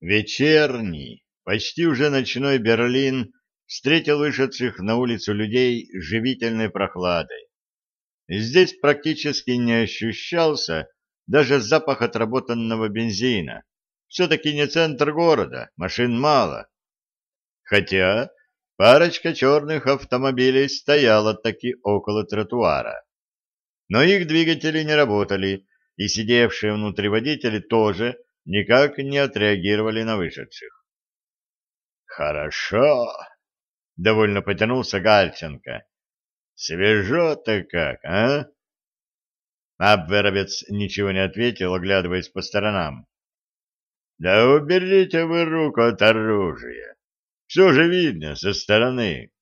Вечерний, почти уже ночной Берлин встретил вышедших на улицу людей живительной прохладой. Здесь практически не ощущался даже запах отработанного бензина. Все-таки не центр города, машин мало. Хотя парочка черных автомобилей стояла таки около тротуара. Но их двигатели не работали, и сидевшие внутри водители тоже никак не отреагировали на вышедших. «Хорошо!» — довольно потянулся Гальченко. «Свежо-то как, а?» Абверовец ничего не ответил, оглядываясь по сторонам. «Да уберите вы руку от оружия. Все же видно со стороны.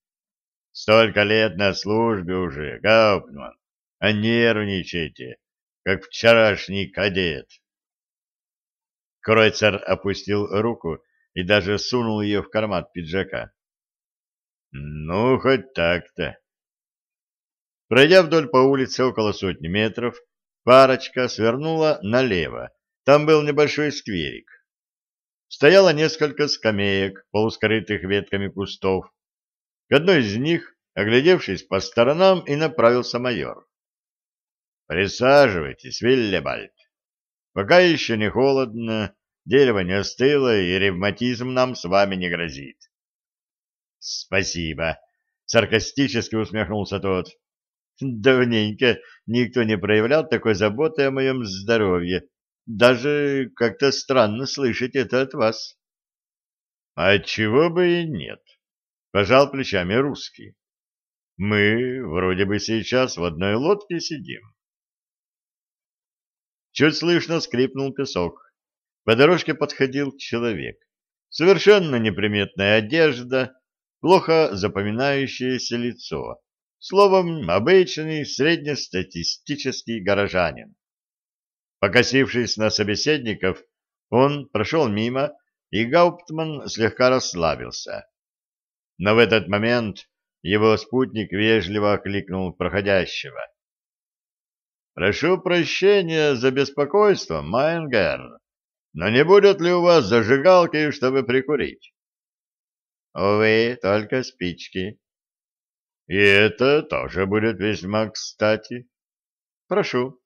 Столько лет на службе уже, Гауптман, а нервничайте, как вчерашний кадет». Кройцер опустил руку и даже сунул ее в карман пиджака. «Ну, хоть так-то». Пройдя вдоль по улице около сотни метров, парочка свернула налево. Там был небольшой скверик. Стояло несколько скамеек, полускрытых ветками кустов. К одной из них, оглядевшись по сторонам, и направился майор. «Присаживайтесь, Виллебальд. Пока еще не холодно, дерево не остыло, и ревматизм нам с вами не грозит». «Спасибо», — саркастически усмехнулся тот. Давненько никто не проявлял такой заботы о моем здоровье. Даже как-то странно слышать это от вас. — А чего бы и нет, — пожал плечами русский. — Мы вроде бы сейчас в одной лодке сидим. Чуть слышно скрипнул песок. По дорожке подходил человек. Совершенно неприметная одежда, плохо запоминающееся лицо Словом, обычный среднестатистический горожанин. Покосившись на собеседников, он прошел мимо, и Гауптман слегка расслабился. Но в этот момент его спутник вежливо окликнул проходящего. «Прошу прощения за беспокойство, Майнгер, но не будет ли у вас зажигалки, чтобы прикурить?» «Увы, только спички», и это тоже будет весьма кстати. Прошу.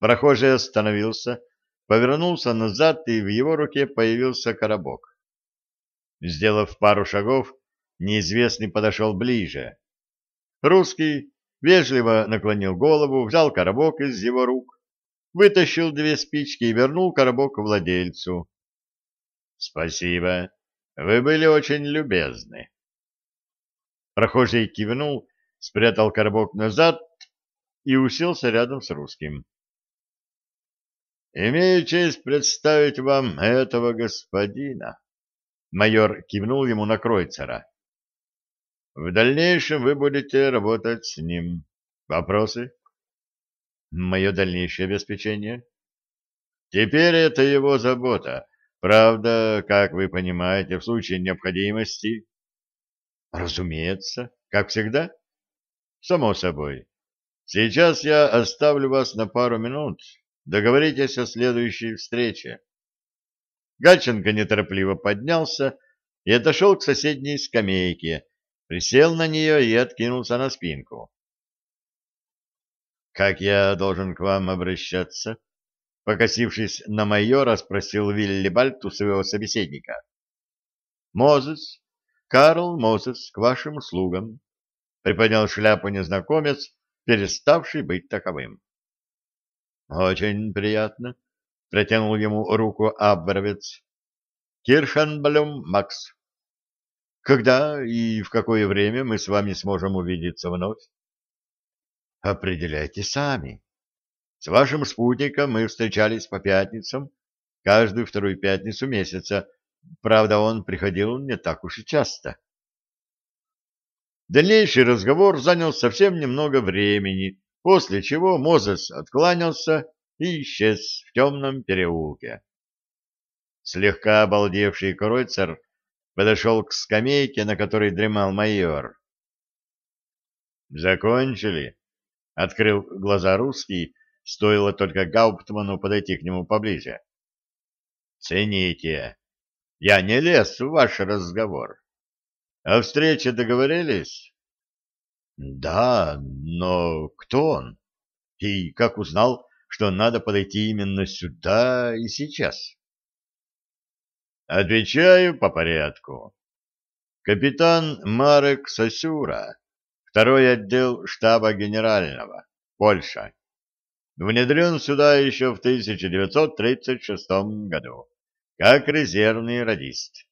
Прохожий остановился, повернулся назад, и в его руке появился коробок. Сделав пару шагов, неизвестный подошел ближе. Русский вежливо наклонил голову, взял коробок из его рук, вытащил две спички и вернул коробок владельцу. — Спасибо. Вы были очень любезны. Прохожий кивнул, спрятал коробок назад и уселся рядом с русским. «Имею честь представить вам этого господина», — майор кивнул ему на Кройцера. «В дальнейшем вы будете работать с ним. Вопросы?» «Мое дальнейшее обеспечение?» «Теперь это его забота. Правда, как вы понимаете, в случае необходимости Разумеется, как всегда. Само собой. Сейчас я оставлю вас на пару минут. Договоритесь о следующей встрече. Гальченко неторопливо поднялся и отошел к соседней скамейке, присел на нее и откинулся на спинку. «Как я должен к вам обращаться?» Покосившись на майора, спросил Вилли Бальт у своего собеседника. «Мозес, Карл Мозес, к вашим услугам, — приподнял шляпу незнакомец, переставший быть таковым. — Очень приятно, — протянул ему руку Абверовец. — Киршенблюм Макс. — Когда и в какое время мы с вами сможем увидеться вновь? — Определяйте сами. С вашим спутником мы встречались по пятницам, каждую вторую пятницу месяца, Правда, он приходил не так уж и часто. Дальнейший разговор занял совсем немного времени, после чего Мозес откланялся и исчез в темном переулке. Слегка обалдевший Кройцер подошел к скамейке, на которой дремал майор. «Закончили?» — открыл глаза русский, стоило только Гауптману подойти к нему поближе. цените. Я не лез в ваш разговор. О встрече договорились? Да, но кто он? И как узнал, что надо подойти именно сюда и сейчас? Отвечаю по порядку. Капитан Марек Сосюра, второй отдел штаба генерального, Польша. Внедрен сюда еще в 1936 году, как резервный радист.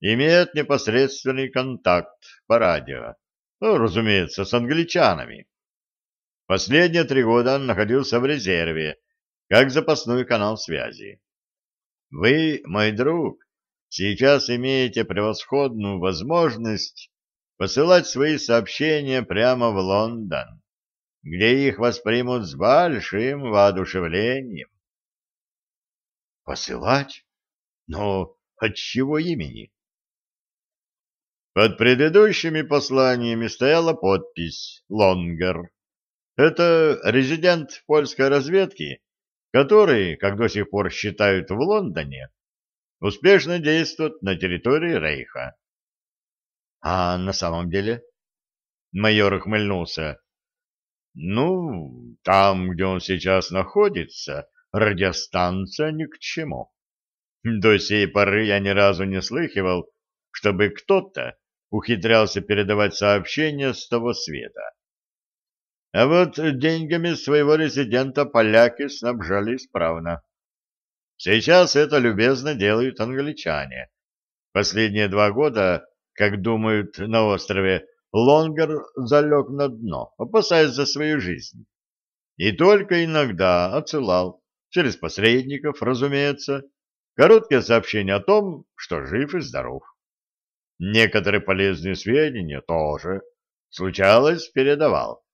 Имеет непосредственный контакт по радио, ну, разумеется, с англичанами. Последние три года он находился в резерве, как запасной канал связи. Вы, мой друг, сейчас имеете превосходную возможность посылать свои сообщения прямо в Лондон где их воспримут с большим воодушевлением. Посылать? Но от чего имени? Под предыдущими посланиями стояла подпись «Лонгер». Это резидент польской разведки, который, как до сих пор считают в Лондоне, успешно действует на территории Рейха. А на самом деле? Майор ухмыльнулся. Ну, там, где он сейчас находится, радиостанция ни к чему. До сей поры я ни разу не слыхивал, чтобы кто-то ухитрялся передавать сообщения с того света. А вот деньгами своего резидента поляки снабжали исправно. Сейчас это любезно делают англичане. Последние два года, как думают на острове, Лонгер залег на дно, опасаясь за свою жизнь. И только иногда отсылал, через посредников, разумеется, короткие сообщения о том, что жив и здоров. Некоторые полезные сведения тоже, случалось, передавал.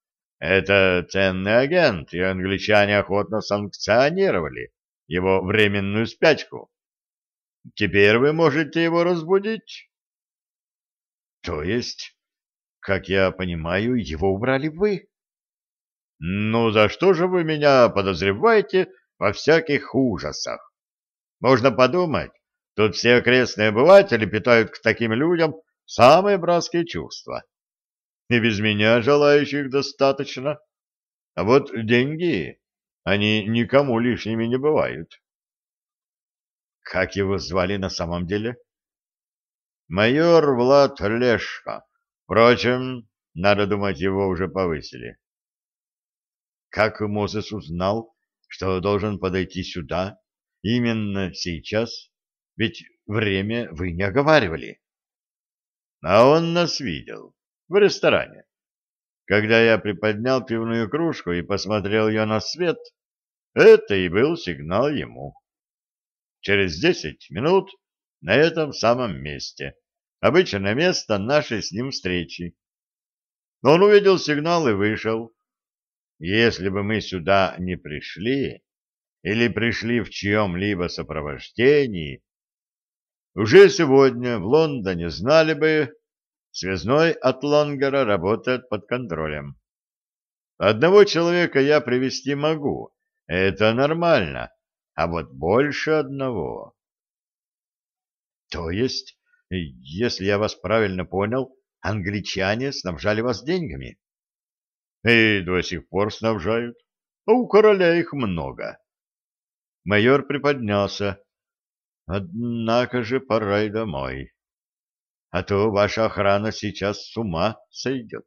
Это ценный агент, и англичане охотно санкционировали его временную спячку. Теперь вы можете его разбудить. То есть как я понимаю, его убрали вы. Ну, за что же вы меня подозреваете во всяких ужасах? Можно подумать, тут все окрестные обыватели питают к таким людям самые братские чувства. И без меня желающих достаточно. А вот деньги, они никому лишними не бывают. Как его звали на самом деле? Майор Влад Лешко. Впрочем, надо думать, его уже повысили. Как Мозес узнал, что должен подойти сюда именно сейчас? Ведь время вы не оговаривали. А он нас видел в ресторане. Когда я приподнял пивную кружку и посмотрел ее на свет, это и был сигнал ему. Через десять минут на этом самом месте обычное место нашей с ним встречи. Но он увидел сигнал и вышел. Если бы мы сюда не пришли, или пришли в чьем-либо сопровождении, уже сегодня в Лондоне знали бы, связной от Лонгера работает под контролем. Одного человека я привести могу, это нормально, а вот больше одного. То есть если я вас правильно понял, англичане снабжали вас деньгами. И до сих пор снабжают. А у короля их много. Майор приподнялся. Однако же пора и домой. А то ваша охрана сейчас с ума сойдет.